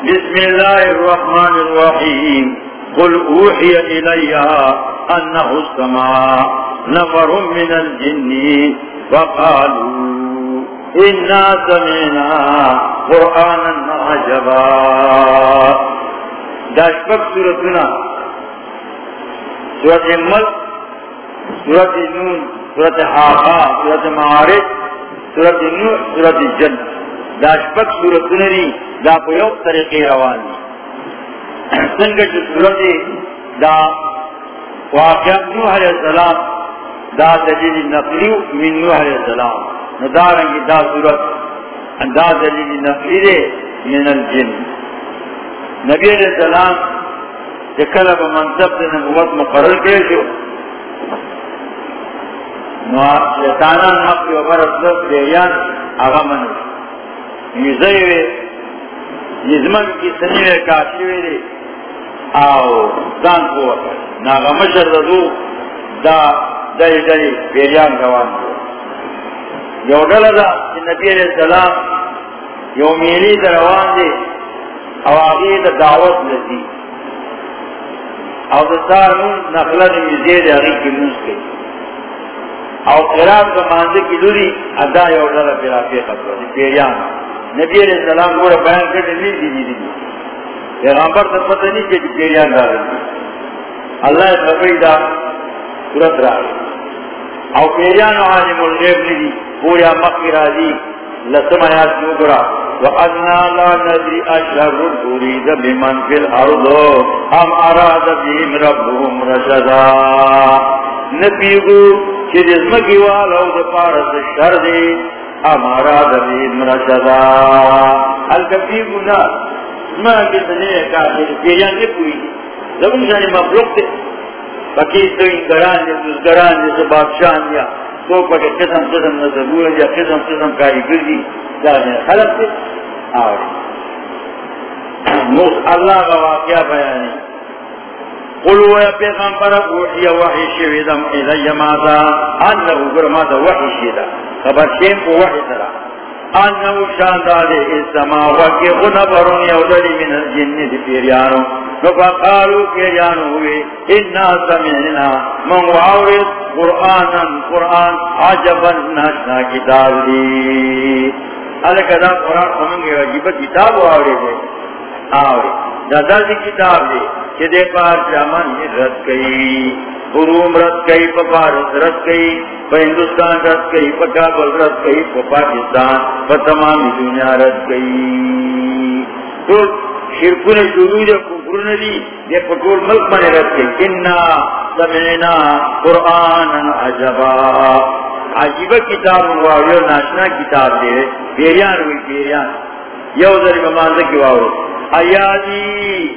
بسم الله الرحمن الرحيم. قل أوحي إلي أنه السماء نفر من الجن وقالوا إنا سمعنا قرآنا عجبا. داشبك سورتنا. سورة الملك سورة نون سورة حاقا سورة معارج سورة نوح سورة الجنة داشبك سورتنا دي، دا پیوک طریقے روان دی سنگت صورت دا واقعات نوح علیہ السلام، دا دلیل نقلیو من نوح علیہ السلام. ندارنگی دا صورت، دا دلیل نقلی دے من الجن. نبی علیہ السلام جکلب منصب دے نبوت مقرر کرے شو، نو شیطانان نقلی و برسلت دیان آغا منو یزیوے نظمن کی سنیوے کاشوے دے آو دان کو ناغا مشر دو دا دائی دائی پیریان روان دو یو ڈل دا نبی علیہ السلام یو میلی دا روان دے او آگی دا دعوت لزی او دا سار مون نخلا دا مزید آگی کی موز کے او قرآن دا ماندے کی لوری ادا یو ڈل پیرا پیخت دو پیریان. نبی علیہ السلام گورا بیان کرنے نہیں دی دی دی پیغامبر تا پتہ نہیں کہ پیریان دا اللہ خبری دا سورت را او پیریان عالم الغیب ندی پوریا مقی راضی لسم آیات کیوں گرا وَأَنَّا لَا نَدْرِ أَشْهَرُ تُرِيدَ بِمَنْ فِي الْأَرْضُ۔ هَمْ أَرَادَ بِهِمْ رَبُّهُمْ رَشَدًا۔ نبیگو چی دزمکی والاو دپارس شر دی۔ ہمارا دبیر مرشدہ الکفیر گنا ما کتنے کافر پیریان نے پوری زبن شانی مخلوق تے فقیر تو ان گران دے بزگران دے سے بادشاہ دیا تو پکے قسم قسم نظر یا قسم قسم کاری گردی جانے خلق تے آوری. موس اللہ کا واقعہ بیانی قلوا یا پیغمبر اوحی وحی شویدم الی ماذا؟ انہو گرماتا وحی شیدہ. خبر شیم کو وحی ترا انہو شاندار اسما وکی غنبرون یودلی من الجن دی پیریانو. نفا قالو پیریانو ہوئے، انا سمعنا من وعورد قرآنا، قرآن عجبا ناشنا کتاب دی. علیکہ دا قرآن خمانگے وجیبت کتاب وعوری دے آوری دا دا کتاب دی کہ دے پار جامن رد گئی روم رد گئی پا پارس رد گئی پا ہندوستان رد گئی پا کابل رد گئی پا پاکستان، پا تمامی دنیا رد گئی تو شرکون شروع جا کفرون دی، یہ پٹول ملک من رد گئی اننا سمعنا قرآن عجبا۔ عجیبہ کتاب واوریو ناشنا کتاب دے پیریان ہوئی پیریان یو ذری بمانزہ کی واورو ایادی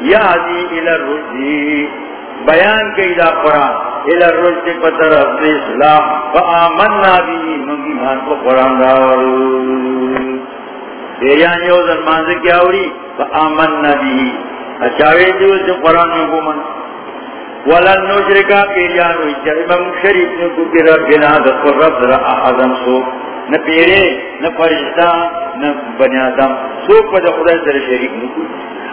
یادی الى الرجی بیان کئی دا قرآن، الى الرجی پتر افضل اسلام فآمننا بھی منگی مان کو قرآن داورو دیان یعنی یو در مانزے کیا ہوری؟ فآمننا بھی اچھاوے دیو سے قرآن میں گومن. ولن نجرکا پیریان ہوئی اچھا، چاہی من شریف نکو کی ربنا دکر رب در احضم سو. نہ پیرے، نہ فرشتہ، نہ بنی آدم۔ سو پا دا خدا در شریف نکو۔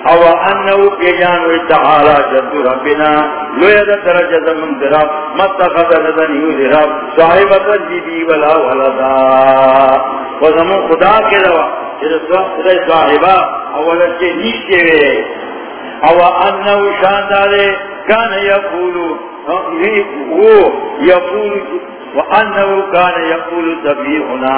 او انه پیجان و تعالی جد ربنا۔ لو ید درجه من درب متخذ لدن یو درب صاحبت جدی ولا ولدا۔ و وزمو خدا کے دوا جد خدا صاحبا اولا چے نیچے وے او انه شاندار کان یقولو ہاں، یقول وانه كان يقول تبيعنا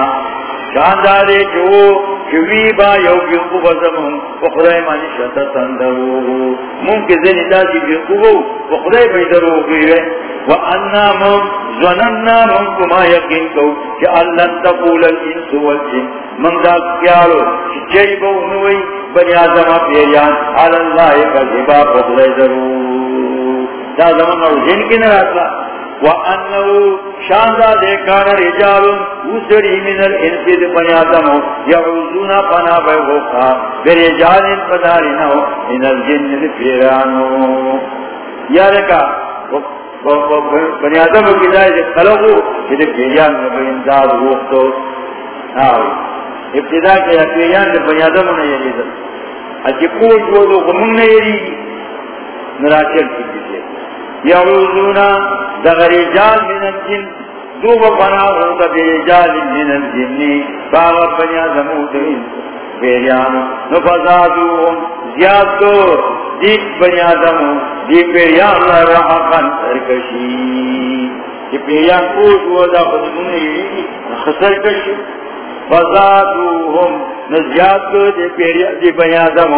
شاندار جو جوی با یو بیقو بزمون و خدای مانی شتا تندرو. ممکن زنی داسی بیقو و خدای بیدرو گیوے و انا من زننا من کما یقین کو کہ اللہ تقول الانس والجن. من دا کیارو چی جی بونوی بنی آزم پیریان علاللہ کذبا خدای درو. دا زمان اور جن کی نراتلا. وَأَنَّهُ شَانْدَا دِكَانَ رِجَالٌ وُسْرِي مِنَ الْإِنْسِدِ بَنِيَادَمُ يَعُوزُونَ فَنَا بَيْغُوْقَا بِرِجَالٍ فَدَارِنَهُ مِنَ الْجِنِّ الْفِيرَانُ یا رکا بنیادم کی دائے جب خلقو جب پیریان میں امداد وقتو آوی، ابتدا کے پیریان جب بنیادم نے یہ لیدر اچھی پوچھ وہ دو غمون نیری نراچر کی دیتے یعوذونا دغری جال من الجن، دو بنا ہوتا بے جال من الجن باغ بنیا زمودین پیریان. نفضادوهم زیاد دو دیت بنی آدم دی پیریان لرحقا سرکشی دی پیریان پوچھ وہ دا خدمون یوی خسر کشی. فضادوهم نزیاد دو، دی پیریان، دی بنی آدم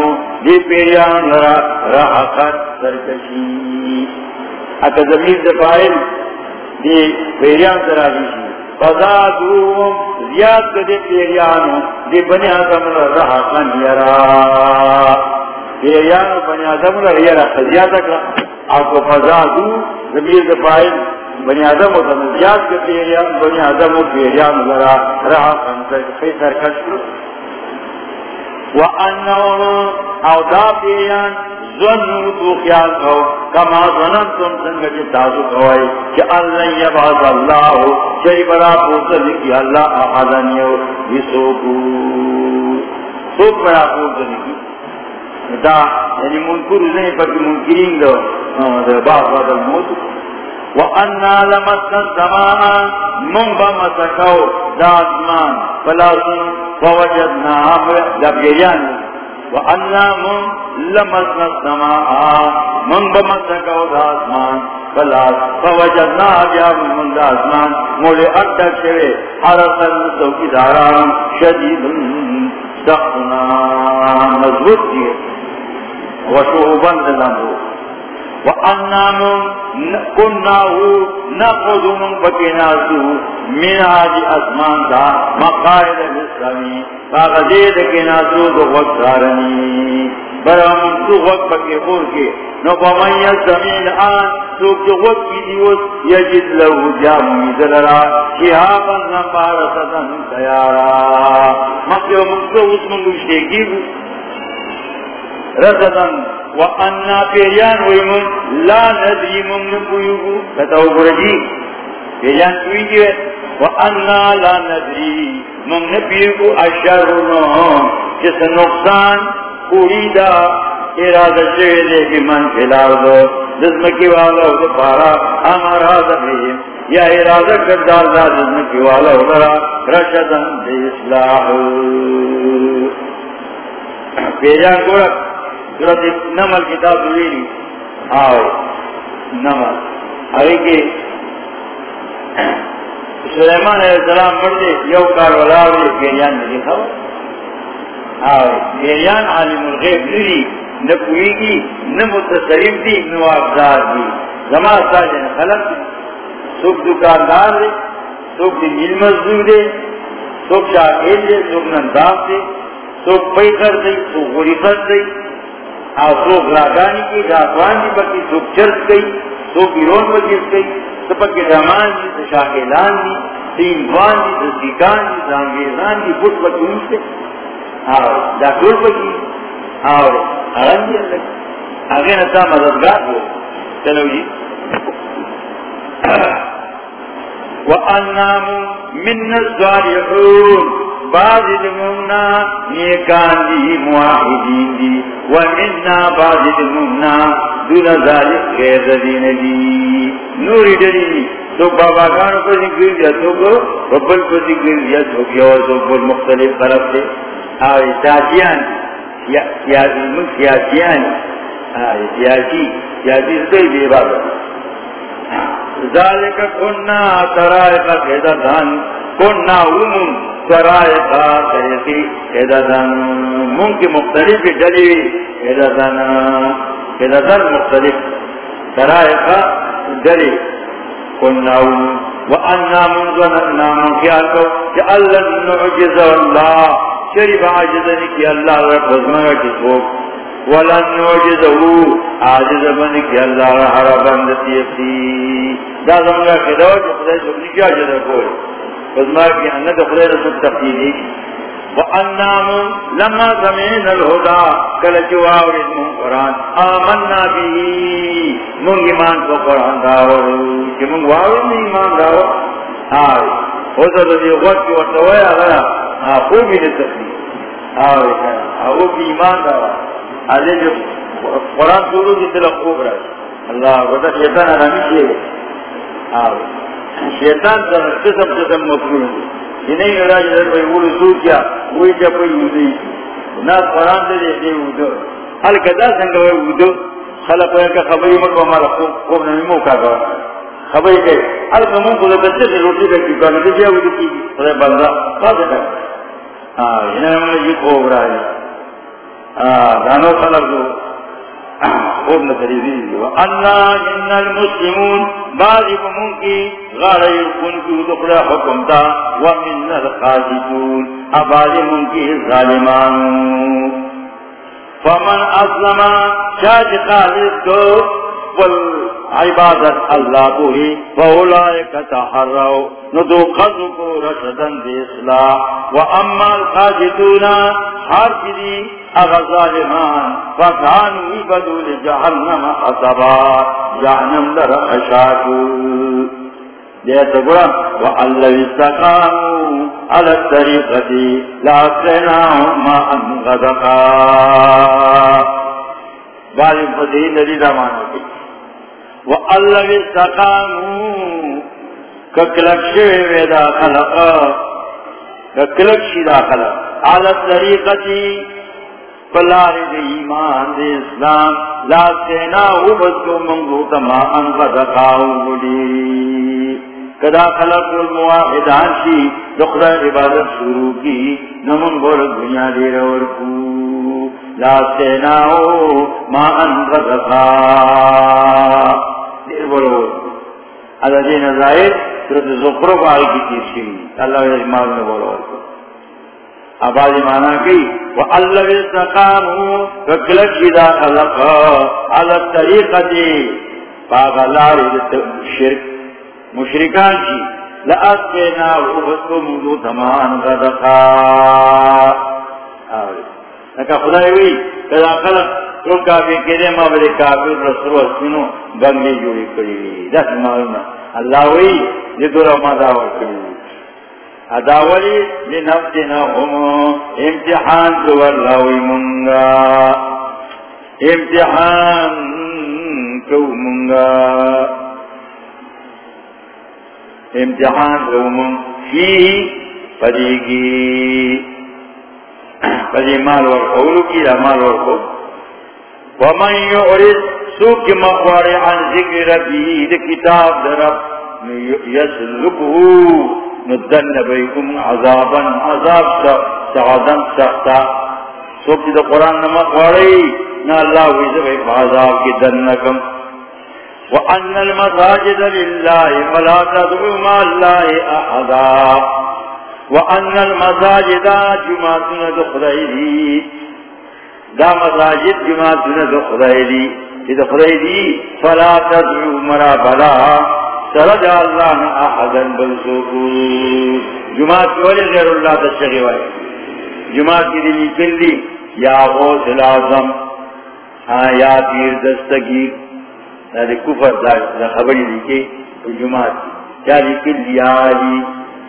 دی پیریان لرحقا سرکشی اتا زمین دفائل دی پیریان سرکشی فضادوهم زیاد دے پیریانو، دی بنی آدم را رحقا یرا. پیریانو بنی آدم را یرا، زیاد اکلا آکو فضادو زمیر دفائل بنی آدم و زیاد دے پیریان، بنی آدم و پیریانو لرا رحقا خی سرکش کرو. وَأَنَّهُ او دا پیریان ظنو تو خیال کو کما ظنن تم سنگ جی کی تازو کوائی کہ اللہ یبعث اللہ چری بڑا پوزل کی اللہ احضانیو یسوکو سوک بڑا پوزل کی۔ دا یعنی منکر نہیں پر منکرین دو۔ دا بعض بعض الموت وَأَنَّا لَمَسْنَا السَّمَاءَ، مُنْ بَمَسَكَوْ دا اسمان فَلَاسُنْ فَوَجَدْنَا دا بیریان وَأَنَّا مُنْ لَمَسْنَا السَّمَاءَ۔ من مُنْ بَمَسَكَوْ دا اسمان فَلَاسُ فَوَجَدْنَا جَابُ مُنْ دا اسمان مولے اکتر شوے حرصاً سوکی داران شدید سخنا مضبوط دیئے وشعوباً دلنبو وَأَنَّا مُنْ كُنَّاهُ نَقُدُ مُنْ بَكِنَاسُ مِنْ آجِ أَسْمَانْ دَا مَقَائِدَ بِسْلَمِ فَاقَدِيدَ كِنَاسُ دُ وَقْتَارَنِي برہم تو وقت کے، نو پمن آن، تو جو کی دیوس یجد لہو جامی دلرا شہابا نمبار ستن تیارا۔ مکہ و مکہ اس منگو شیگی رسدن وَأَنَّا پیریان ویمون لا ندری من کتاو برجی کوئی لا ندری جس نقصان کوری ارادہ شوئے دے کی من فلال دو جسمکی والا ہو پارا ہمارا دبیم یا ارادہ کردار دا جسمکی والا ہو درا رشدن دے اصلاح. پیریان گوڑک سورت نمل کتاب دویلی آو، نمل. آگے کہ سلیمان علیہ السلام مردے، یو کار ولاوی پیریان نے دیکھا آو پیریان عالم الغیب نری نہ نکوئی کی نمتصرف دی نوابدار دی۔ زمان ساجن خلق دی، سوک دکاندار دی، سوک دی نیل مزدور دی، سوک شاکیل دی، سوک ننداف دی، سوک پیکر دی، سوک غریفت دی۔ اور سوک لاگانی کی راتوان دی بکی سوک چرس گئی، سوک ایرون بکیس گئی۔ سپک رمان دی سشاکلان دی سینوان دی سسیکان دی زانگیزان دی بٹ بکی انسے اور داکول بکی اور ارن دی اللہ آگے نتا مددگار ہو چلو جی وَأَنَّامُ مِنَّ الزَّارِحُونَ بعض دمونا نیکان دی معاہدین دی ومننا بعض دمونا دون ذالک غیر دین دی نوری دلی دی تو بابا کانو پر ذکر دیا تو کو ربل پر ذکر دیا تو کیا اور تو مختلف طرف سے آوے سیاسیان. سیاسی من سیاسیان. آوے سیاسی. سیاسی سے بے بابا ذالک کننا ترائق خیدتان کننا امون سرائقا طریقی حددن ممکن مختلف جلی حددن حددن مختلف. سرائقا جلی کناو وَأَنَّا مُنْ ظَنَنَّا مُنْ خِيَالْكَوْ جَأَلَّا نُعْجِزَ اللَّهِ شریف عاجزنی کی اللہ رب وزمگا کی سوک وَلَنْ نُعْجِزَهُ عاجز بنی کی اللہ رحر بندتی اپنی دا زمگا خداو جو خدای سکنی کی عاجز کوئی۔ فزمار کی انت خدای رسول تفصیلی وَأَنَّامُ لَمَّا سَمِعْنَ الْهُدَى کل جواب من قرآن۔ آمنا بھی من ایمان کو قرآن داور کہ من واور ایمان داور آئے ہوتا تو یہ کی بھی ایمان آدھے جو قرآن سورو کی خوب رہا اللہ شیطان آرامی شیئے شیطان سر قسم قسم جدر کیا وہی نا قرآن دے دے دے کدا خلق خبری مکو ہمارا خوب نمی موقع خبری کہ حال کمون کو بچے سے روٹی کا کی کرنا دے جیا وزو کی خدا بندہ بات ہے ہاں انہیں ہم نے یہ خوب رہا ہے۔ ہاں دانو خلق دو۔ خوب نتری دیدی اللہ ان المسلمون، بعضی کمون کی غار یرکن کی دخل حکم تا ومن الخاجدون ابازی من کی ظالمان فمن اسلم شاید جی خالد کو پل عبادت اللہ کو ہی بوہی فولائک تحرو ندو قضو رشدن دے اصلاح و اما الخاجدون حار کدی اغظالمان فکانو عبدو لجہنم حسبا جہنم در خشاکو۔ جیسے گرا وَأَلَّوِ اسْتَقَامُوا عَلَى الطَّرِيقَةِ لَأَسْقَيْنَاهُمْ مَاءً غَدَقًا بعض مفسرین نے دیدہ مانا کی۔ وَأَلَّوِ اسْتَقَامُوا ککلک شوی ویدا خلق ککلک شیدہ خلق. عَلَى الطَّرِيقَةِ پلار دے ایمان دے اسلام لا سینا عبد کو منگو تما انفا دقاؤ بلی کدا خلق المواحدان شی دخل عبادت شروع کی نمن بول دنیا دے رور کو لا ما انفا دیر بولو اللہ دین ظاہر صورت زخرف آئی کی چیز شی اللہ عزمان نے بولو اباز مانا کی وہ اللہ استقامو ککلک شدا خلق، علی الطریقتی شرک، مشرکان کی. لأسقینا وحبتو منذو تمان غدقا آوری نکا خدای وی، کدا خلق تو کافی کرے ما بلے کافی رسول اسمینو بنگلی جوڑی کری دس معلوم اللہ وی، یہ دو رمضاور کری اداولی لنفتنا لنفتنهم امتحان دور تولوی منگا. امتحان کو منگا. امتحان کو من فی پدیگی پدی مال ورقولو کی مال ورقو ومن یعرض سوک مقوار عن ذکر ربی دی کتاب درب یسلکو ندن بیکم عذابا، عذاب سعدن سختا۔ سوک دا قرآن نمک واری نا اللہ ویزا بیک عذاب کی دنکم وَأَنَّ الْمَسَاجِدَ لِلَّهِ فَلَا تَدْعُوا مَا اللَّهِ أَحَدًا۔ وَأَنَّ الْمَسَاجِدَ جُمَعَتُنَ دُخْرَئِدِي دا مساجد جماعتنا دخرائدی کہ دخرائدی فلا تدعو مرا بلا، سرد اللہ نے بلسوکو جماعت ولی غیر اللہ تشکری وائی جماعت کی دلی کلی، یا غوث العظم ہاں، یا تیر دستگیر یا دی کفر دا خبری دیکھے جماعت. کی یا دی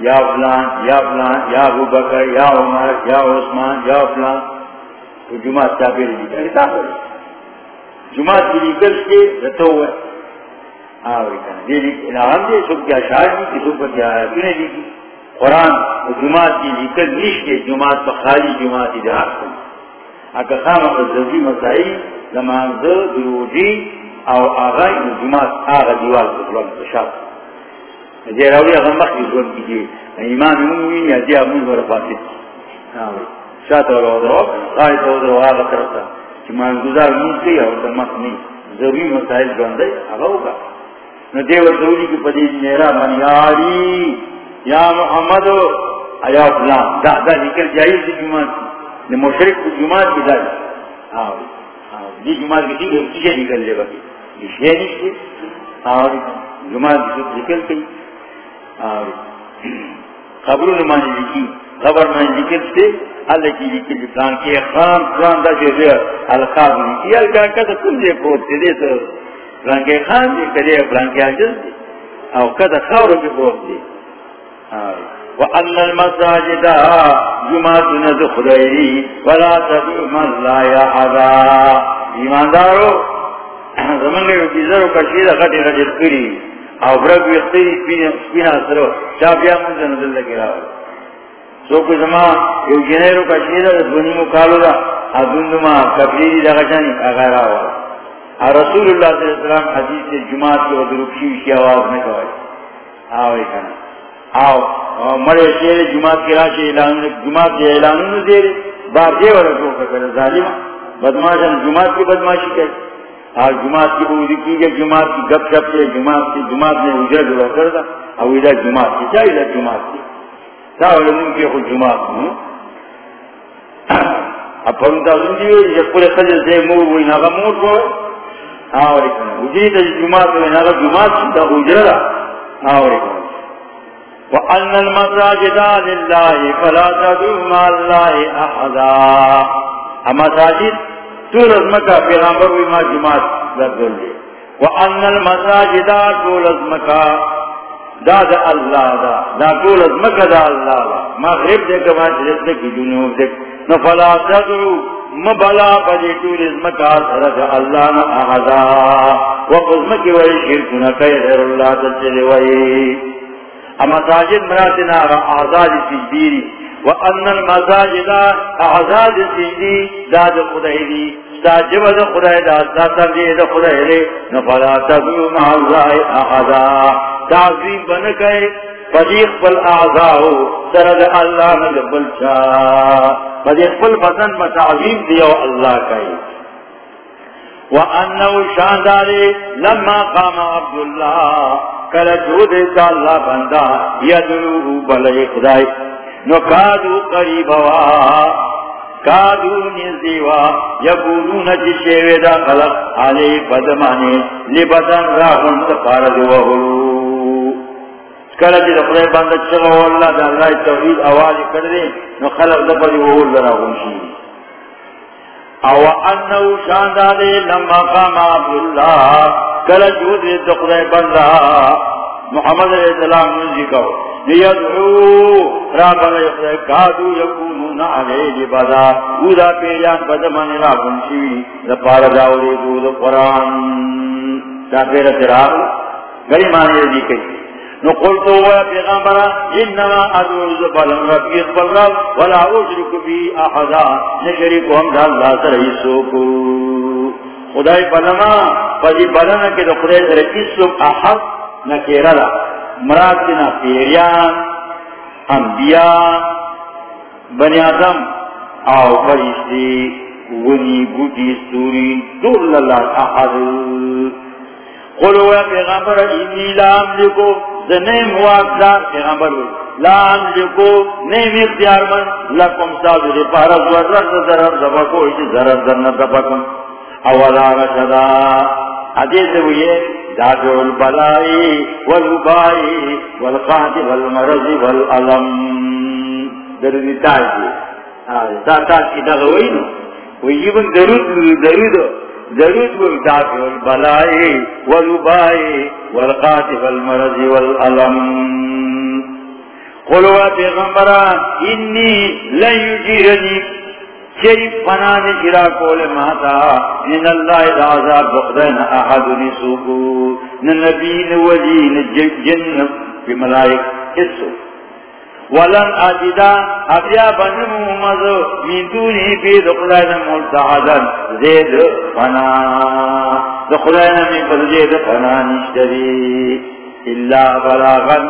یا فلان یا فلان یا ابو بکر یا عمر یا عثمان یا فلان. تو جماعت چاپیر دیکھے جماعت کی لیکل کے رتو ہے. قرآن جماعت کی ذکر نیش کے جماعت پر خالی جماعت ادھار کو اگر خام ضروری مسائی زمان ضروری او آغائی جماعت آغا دیوال پر شاپ جی راوی اگر مخی ضرور کیجیے ایمان مومین یا جی امون ورفاتی شاعت اور اوضرو قائد اوضرو آغا کرتا جمان گزار مون کی اور دمخ نہیں ضروری مسائل بندے آغا ہوگا نو دیو دولی کی پدی میرا منی آلی یا محمد آیا فلان دا دا نکل جائز دی جماعت دی مشرک کو جماعت کی دائی آوری دی جماعت کی دیگر کیجے نکل لے بکی یہ نشتے آوری جماعت کی سب نکل کئی آوری خبروں نے مانی لکی خبر میں نکل سے اللہ کی لکی لکان کی خان خان دا جو دے الخاب لکی الکا کتا کل دے پورتے دے تو. فلانکے خان دی کدے فلانکے عجز دی. او کدا خاورو کی بوخ دی. وَأَنَّ الْمَسَاجِدَ جُمَعَتُنَ دُخْدَئِرِ وَلَا تَدُعُ مَنْ لَا يَحَدَا ایماندارو زمان گئے وکیزر و کشیر غٹی غٹی کری او برک ویختری سپینا سرو. چاپیا منزا نزل لگی راو. سو کو زمان یو جنیرو کا کشیر دونی مکالو دا. ادوندو ما کبریدی دا غشانی اغیر آو رسول اللہ صلی اللہ علیہ وسلم حدیث سے جماعت کی ودرکشی کی آواز میں کہا آو ایکانا آو، مرے شیر جماعت کی راشی اعلان جماعت کی اعلانوں دے بار دے والا جو کر ظالم. بدماشن جماعت کی بدماشی کر آج جماعت کی بودی کی گئی، جماعت کی گپ شپ سے جماعت کی، جماعت نے اجرا جڑا کر دا او ادھر جماعت کی چاہیے ادھر جماعت کی؟ تاول من کے خود جماعت ہوں۔ اب پرنتا زندگی ہوئی جب پورے خجل سے مور ہوئی ناغا مور کو۔ آوری کنا اجری تا جماعت ہوئی ناغا جماعت کی اجرا آوری کنا وَأَنَّ الْمَسَاجِدَ لِلَّهِ فَلَا تَدُعُوا مَعَ اللَّهِ أَحَدًا۔ المساجد طول ازمکا پیغامبر وی ما جماعت لردل دے. وَأَنَّ الْمَسَاجِدَ طول ازمکا دا دا اللہ دا. دا طول ازمکا دا اللہ دا. مغرب دے کما جلس دے کی جنوب دے. نفلا تدعو. مبلا پدی طول ازمکا سرد اللہ نا احدا وقزمکی وی شرکنا کئی اللہ تسلی وی. مساجد مراتنا آزاد سجدیری. وان المساجد اعزاد سجدی داد خدای دی ساجب دا خدای دا دا ترجیح دا خدای دی نفلا تبیو مع اللہ احدا تعظیم بنکے فدیق پل اعزاو سرد اللہ نجبل چا فدیق پل بدن بتعظیم دیو اللہ کئی وانہو شاندارے لما قام عبداللہ کل جو دیتا اللہ بندہ یدلوہ بلے خدای نو کادو قریبا، کادو نزدیوا، یقولون چی شیوے دا خلق، علی بدمانی لبدن راہن دخلے بندہ چگو اللہ دا اللہ توحید آواز کردے، نو خلق راہن او لما قام عبداللہ جی دخلے بندہ محمد علیہ السلام لیدعو رابا یقضے کادو یکونون علیہ لبدا اودا پیریان بدمن رابن شوی دپار داولی دود قرآن. تا پیر سراب گری معنی رضی کئی. نو قلتو ہوا پیغامبرا انما ادعو زبالن ربی اقبل رب، ولا اشرک بی احدا نشریکو ہم دا اللہ سر حصو خدای بلما پدی بلنا کے دو خدای سر اسم احد نکیرہ مراتنا پیریان، انبیاء، بنی آدم آو فرشتی ونی بوٹی، سوری دول اللہ احد. قلو یا پیغمبر، انی لام لکو زنیم واقعا پیغمبر لام لکو نیم اختیار من. لکم سادو دی پارا زورت ضرر دبکو ایچی ضرر ضرر دبکم اولا رشدا. حدیث ہوئے دادو البلائی والبائی والقات والمرض والعلم درودی تاجی دا تاج کی دغوئی نو ویجیبن درود درود درود وہ دادو البلائی والبائی والقات والمرض والعلم قلوا پیغمبران انی لن یجیرنی شریف فنان جرا کول ماتا من اللہ دعذاب بخدن احد نسوکو ننبی نولی نجن بی ملائک اسو ولن اجدا، ابیا بنمو مزو من دونی بی دخلائن ملتحدن، زید فنا۔ دخلائن من قد زید فنا نشتری۔ اللہ بلاغن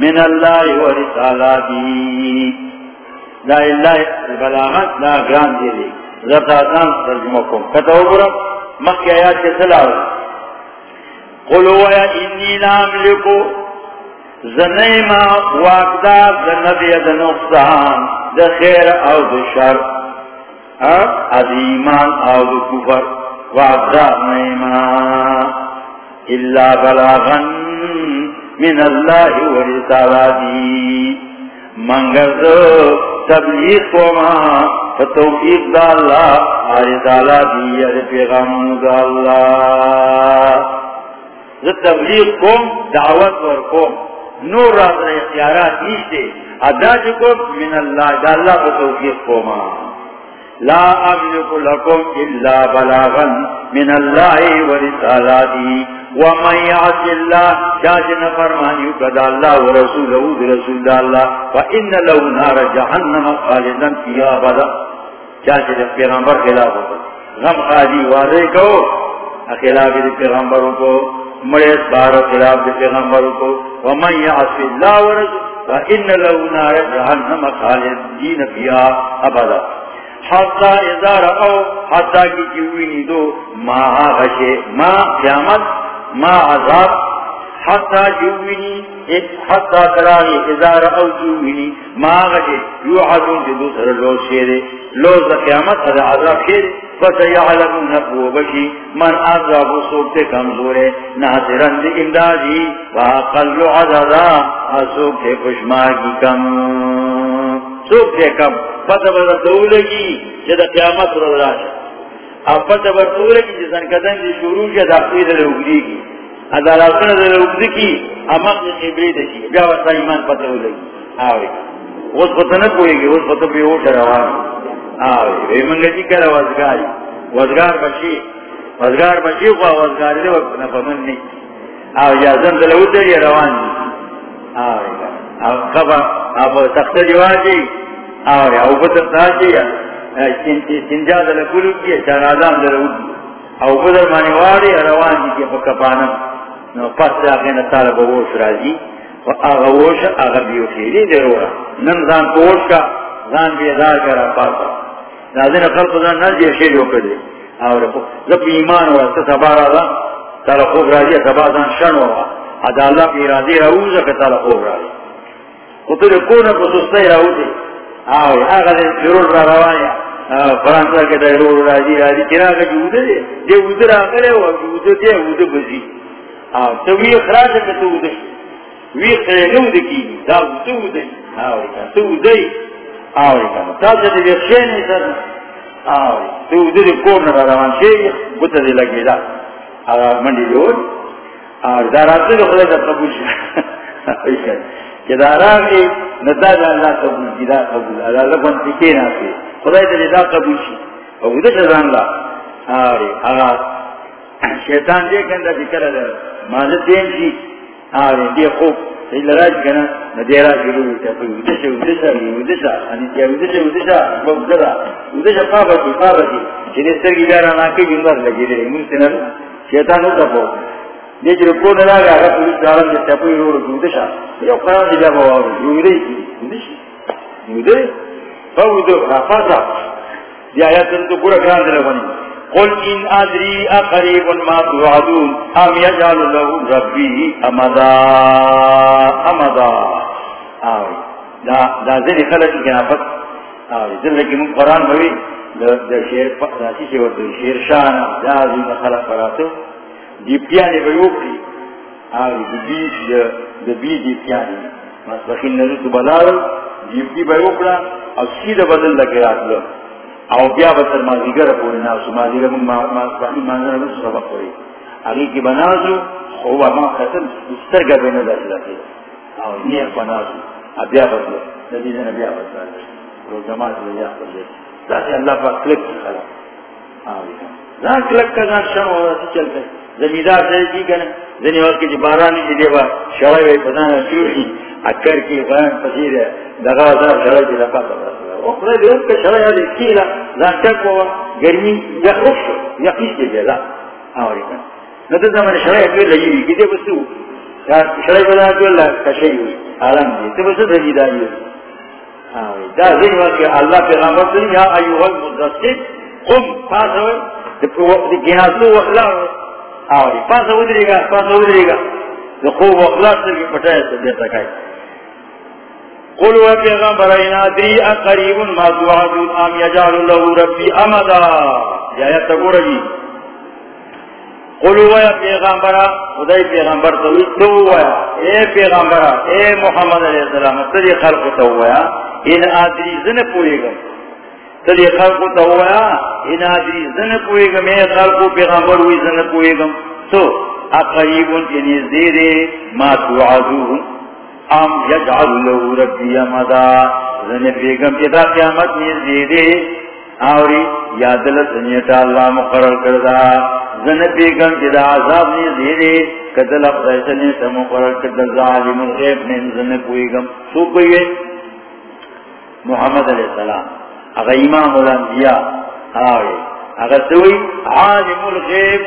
من اللہ ورسالاتی لا اللہ بلاغت، لا گران دی دی. ذات آسان ترجمہ کم کتا برم مخی آیات کے سلاو قلو یا انی نام لکو زنیما واقدار زنبی دنقصان دا خیر او دا شر. از ایمان او دا کفر. واقدار نیما اللہ بلاغن من اللہ ورسالاتی منگر دو تبلیغ کو ماں فتوفیق دا اللہ آری دالا دی آری پیغام دا اللہ۔ زد تبلیغ کو دعوت ور کو نور رات اختیارات نیشتے۔ ادا جکو من اللہ، دا اللہ کو توفیق کوما۔ لا املک لکم الا بلاغا من اللہ ورسالاتی ومن یعص اللہ جاجن فرمانیو کدا اللہ ورسولہ برسول اللہ فإن لو نار جہنم خالدا فیها بدا جاجن پیغمبر خلاف غم خالی واضح کو، خلاف پیغمبروں کو مرے بار خلاف پیغمبروں کو. ومن یعص اللہ ورسول فإن له نار جهنم خالدين فيها أبدا. حتى کی جوینی دو ما غشے ما قیامت ما عذاب. جوینی جوینی ما غشے جدو سر لوز شیرے لوز قیامت حد عذاب من عذاب سوقت کمزور ہے ناظرن دی امدادی واقل عددا. سوقت کشمار کی کم. سوقت کم. پتہ بدا دولگی جدا قیامت رو راجا اب پتہ بدا دولگی جسن قدم دی شروع جدا اقوید لوگری کی ادالاتون دی لوگری کی امق دی خبری دی بیا وقتا ایمان پتہ دولگی آوری اس پتہ نہ نکوئے گی اس پتہ بھی بیوش روانی آوی منگا جی کرا وزگاری وزگار بشی وزگار بشی خواہ وزگاری دے وقت نفمن نی آوی جا زند لہو دری روان دی آوی آوی خبا آوی تخت جواجی آوی او بطر تاجی سنجا دل کلو کی چان آدام دل اوڈی او بطر مانیواری روان دی کی پکپانم نو پس داخین طالب ووش رازی. و آغا ووش، آغا بیو خیری دے رو را نمزان پوش کا زان بیدار کرا پاسا نازن خلق دا نازی شیر یو کردی اور زب ایمان ہوا تا سبارا دا تالا خوب راضی سبا دان شن ہوا ادا اللہ کی راضی روزا کہ خوب راضی و کون کو سستے روزی آوی ضرور را روانی فرانسا کے دا ضرور راضی جی، راضی جی. چرا کا جودے دے؟ دے ودر آگلے ہوا جودے دے ودر بزی. آو، تو وی اخراج ہے تو ودر وی خیلی دکی دا ودر ودر آوی تو ودر آوری کنا تا جدی بیخشی نیسر آوری تو دی کور نرا روان شی بوتا دی لگی دا. آوری مندی دیور آوری دا دی خدای قبول شی کہ دا ندا دا اللہ قبول کی، دا قبول. دا لگن تکی ناسی خدای دا دا قبول شی او دا شزان دا؟ آوری آغا. شیطان دے کندہ دی کرا دا دین شی آوری دی خوب. لراج کنا ندیرا جلو تپی ودشا ودشا ودشا انیتیا ودشا ودشا بودرا ودشا پابتی پابتی چنی سرگی بیارا ناکی بیندر لگی دے مونسی نر شیطان ہوتا پو دے جلو کو نلاگا اگر پولیس دارم دے تپی رو رو ودشا یو قرآن دی جابا واو ودشا ودشا ودشا فودو رفاتا دی آیات انتو پورا کران دلو بنی قل ان ادری اقریب ما توعدون ام یجعل له ربی امدا امدا آوی دا دا ذری خلقی کنافت آوی ذر لکی من قرآن ہوئی دا شیر راسی سے وردو شیر شانا دا عظیم خلق فراتو دی پیانی بیوکری آوی دا بی دا بی دی پیانی مصبخین نزو تو بلارو دی پی بیوکرا او سید بدل لکی رات لو او بیا بسر مازیگر پوری ناسو مازیگر من مازیگر مازیگر من سبق پوری اگی کی بنازو خوبا ما ختم سرگا بین دا سلاتی او نیخ بنازو او بیا بسر ندیزن بیا بسر رو جماعت بیا بسر ذاتی اللہ پاک کلک کی خلا آوی نا کلک کا نار شم ہو رہا چل کر زمیدار سے کی کنا زنی وقت کی بارانی کی دیبا شوائی وی پتانا چوری اکر کی غان پسیر دغا دار شوائی کی لفا بسر اخرى بيوم كشرية الكيلة لا تكوى جرمي يخش يقيس جزا أوريكا نتذا من شرية كيل لجيبي كده بسو شرية بلا تقول لك كشيء عالم دي. تبسو تجي داري أوري دا زي ما الله پیغمبر صلی یا ایوہ المدرسد قم پاسوئے دی گناسو وخلاو آوری. پاسو ادری گا پاسو ادری گا دی خوب وخلاو سرگی پٹائے تو دیتا کئی قلوا پیغمبر، اینا دری اقریب ما دوعدون ام یجعل له ربی امدا. جایا تگو رجی قلوا یا پیغمبر، خدای پیغمبر توی تو یا اے پیغمبر اے محمد علیہ السلام تری خلق تو یا ان ادری زن پوری گا تری خلق تو یا ان ادری زن پوری گا میں خلق پیغمبر ہوئی زن پوری گا تو اقریب یعنی زیر ما دوعدون ام یجعل له ربی مدا زن بیگم پیدا قیامت نیز دیدے آوری یادل سنیتا اللہ مقرر کردا زن بیگم پیدا عذاب نیز دیدے کدل اقضائی سنیتا مقرر کردا ظالم الغیب من زن کوئیگم سو کوئی محمد علیہ السلام. اگر امام الانبیاء آوری اگر سوئی عالم الغیب.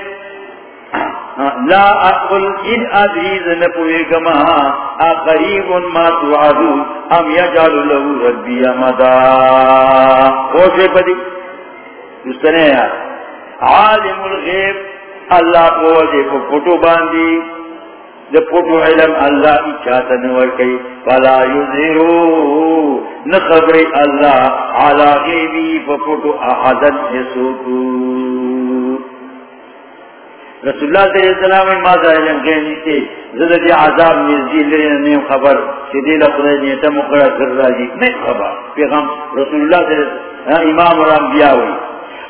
لا اقل ان ادریز نپوئے گما اقریب ما توعدو. ام یجعل له ربی مدا. خوشے پدی اس طرح عالم الغیب. اللہ کو وجہ کو پٹو باندی. جب پٹو علم اللہ اچھاتا نور کئی فلا یزیرو نخبری اللہ علا غیبی پٹو احدن یسوکو رسول اللہ صلی اللہ علیہ وسلم میں ماذا علم؟ غیرنی تے زدد عذاب نزدی لرین نیم خبر. سیدی لقضائی نیتا مقرر کر راجی نہیں خبر پیغام رسول اللہ صلی اللہ علیہ وسلم امام الانبیاء ہوئی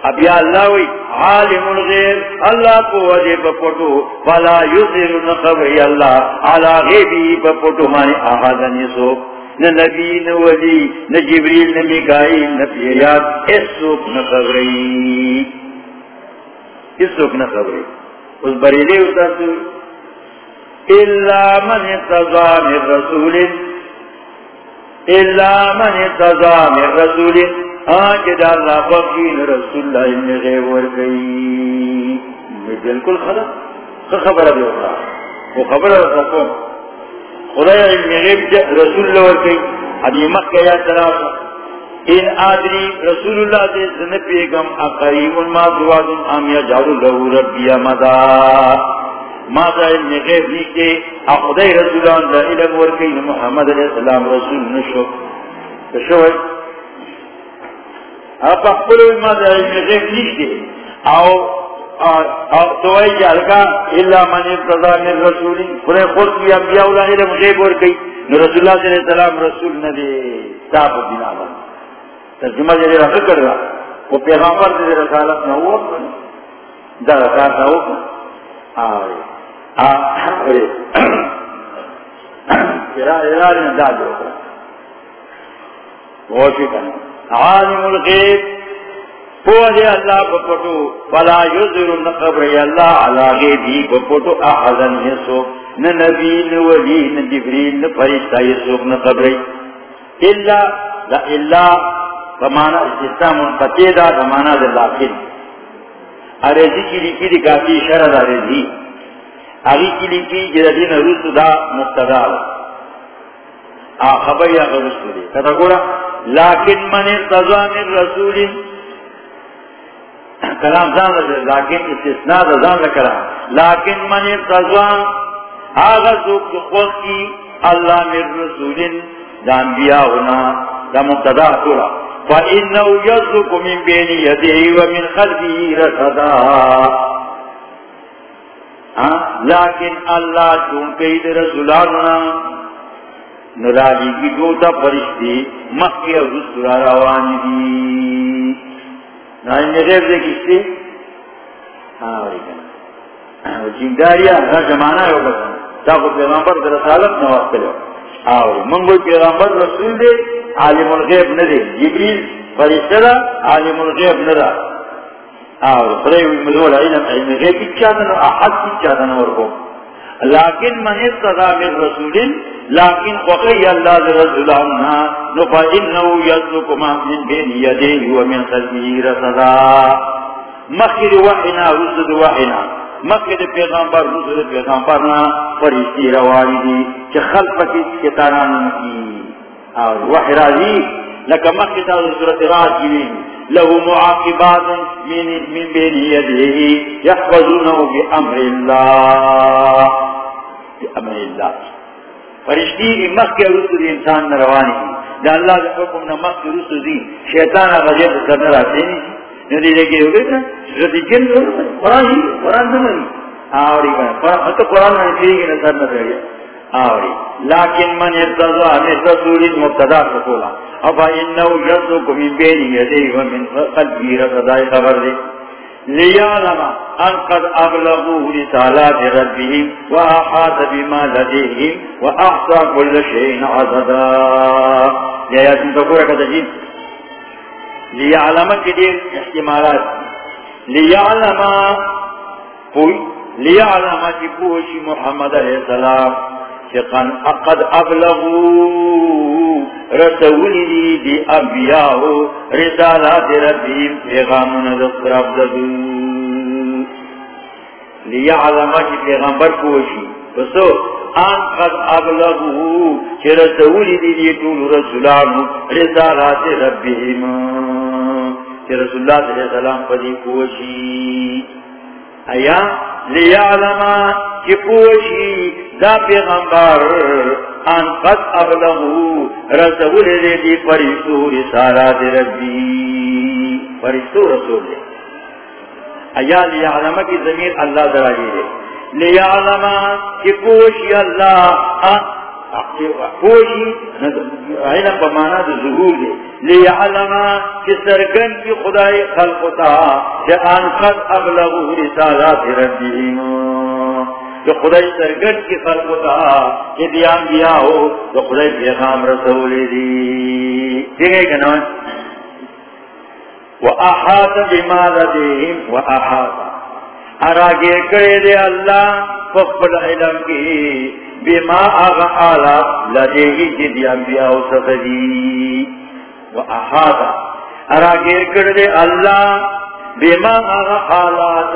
اب یا اللہ ہوئی عالم الغیر اللہ کو وجہ بپوٹو فلا یسر نقبری اللہ علا غیبی بپوٹو مانی آہادن یسوک نہ نبی، نہ ولی، نہ جبریل، نہ مکائیل نہ پیات اس سوک نہ خبری اس سوک نہ خبری اس بریلی اتر اللہ من اتضا من رسول اللہ من اتضا من رسول۔ ہاں آج دا اللہ بقین رسول اللہ ان غیب ورگئی۔ میں بالکل خلق خبر ابھی ہوتا وہ خبر ہوتا خدا علم غیب رسول اللہ ورگئی۔ ابھی مکہ یا ترافہ ان آدری رسول اللہ دے سن پیغم اقریب ما دوادن ام یجعل له ربی مدا ما دا علم غیب نیکے اقضی رسولان دا علم ورکی محمد علیہ السلام رسول نشو۔ شوئے رسولی خدا خود کی انبیاء اللہ علم غیب ورکی. رسول اللہ صلی اللہ علیہ السلام رسول ندے تاب بنا بنا ترجمہ جی رکھ کر رہا وہ پیغامبر سے رسالت نہ ہوا در رسال نہ ہوا آرے آرے دا جو بہت ہی کرنا عالم الغیب. پوجے اللہ بپٹو، فلا یذر نقبر اللہ علا غیبی بپٹو احزن یسو نہ نبی، نہ ولی، نہ جبریل، نہ فرشتہ یسو نہ قبر الا لا الا بمانا استثناء منقطع دا بمانا دا لاکن ارزی جی کی لکی دی کافی شرد ارزی اگی کی لکی جدین رسو دا مقتدا آ خبر یا غرسو دی کتا گورا؟ لیکن من ارتضا من رسول کلام زان لکر لیکن استثناء زان لکر لیکن من ارتضا آغا سوک خود کی اللہ من رسول دا انبیاء ہونا دا مقتدا کورا فإنه يسلك من بين يديه ومن خلفه رسدا لیکن اللہ چون قید نرالی کی دو دوتا فرشتی مکی اور رسول روانی دی. نائن نغیر دے کستے آوری ہاں، کنا. جنگاریا ہر زمانہ ہے وہ بسن تاکو پیغمبر در رسالت نواز کرو آوری منگو پیغمبر رسول دے عالم الغیب ندے جبریل فرشتہ عالم الغیب ندا. اور خدای مدول علم علم غیب چاہتا نو احد چاہتا نو ورکو. لیکن من اتضا من رسول لیکن وقی اللہ ذی رسول عنہ، نو فا انہو یدلکما من بین یدیه ومن خلقی رسدا. مخیر وحینا، رسد وحینا. مخیر پیغمبر، رسد پیغمبرنا، فرشتی روانی دی، چه خلق کی کتانان کی. اور وحی راضی لکا مختا صورت راج کی له معاقبات من من بين يديه يحفظونه بأمر الله بأمر الله فرشتی مخ کے رسو دی انسان نروانی. دی دا اللہ دے حکم نمخ کے رسو دی. شیطان غجر کرنا راتے نہیں ندی لگے ہوگے نا شرطی جن قرآن ہی قرآن نمانی آوری کنا. تو قرآن میں تیگی نظر نہ رہے آوری۔ لیکن من ارتضا من رسول مبتدا فقولا افا انہو یزدک من بین یدی ومن قلبی رضای خبر دے ليعلم أن قد أبلغوا رسالات ربهم وأحاط بما لديهم وأحصى كل شيء عددا۔ يا ياسم تقولك تجيب ليعلم كدير احتمالات ليعلم ليعلم كبوش محمد عليه السلام۔ قد اقد ابلغو رسولی دی دی انبیاء رسالات ربیم پیغامون دست رب ددو لیعلمہ چی پیغمبر کوشی بسو ان قد ابلغو چی رسولی دی دی طول رسولانو رسالات ربیم چی رسول اللہ صلی اللہ علیہ وسلم پدی کوشی ایا لیعلمہ چی کوشی دا پیغمبر ان قد ابلغو رسول دے دی فرشتو رسالات ربی. فرشتو رسول دے. ایا لیعلم کی ضمیر اللہ دراجی دے. لیعلم کی پوشی اللہ پوشی علم بمانا دو ظہور دے لیعلم سرگن کی خدای خلقتا کہ قد رسالات جو خدای سرگن کی کہ دیان دیا ہو تو خدای پیغام رسول دی دیکھے کہ نوان وَأَحَاطَ بِمَا لَدِهِمْ اراگے کرے دے اللہ فقبل علم کی بما آغا آلات لدیہی کی جی دیان بیا ہو سفدی وَأَحَاطَ اراگے کرے دے اللہ بما آغا حالات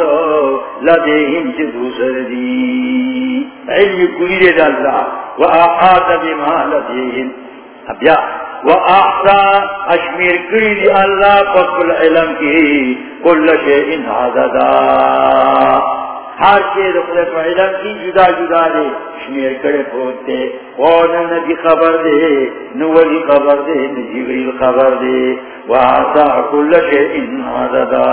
لديهم جدوسر جی دي علم كل دي الله وآحات بما لديهم ابيا وآحتا اشمير كل دي الله فقل علم كي كل شيء هذا دا ہر چیز اپنے علم کی، جدا جدا دے۔ شمیر کرے اور نہ نبی خبر دے، نولی خبر دے نہ جبریل خبر دے۔ وآتا کل شئین عددا۔